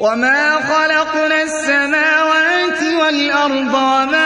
وَمَا خَلَقْنَا السَّمَاوَاتِ وَالْأَرْضَ وَمَا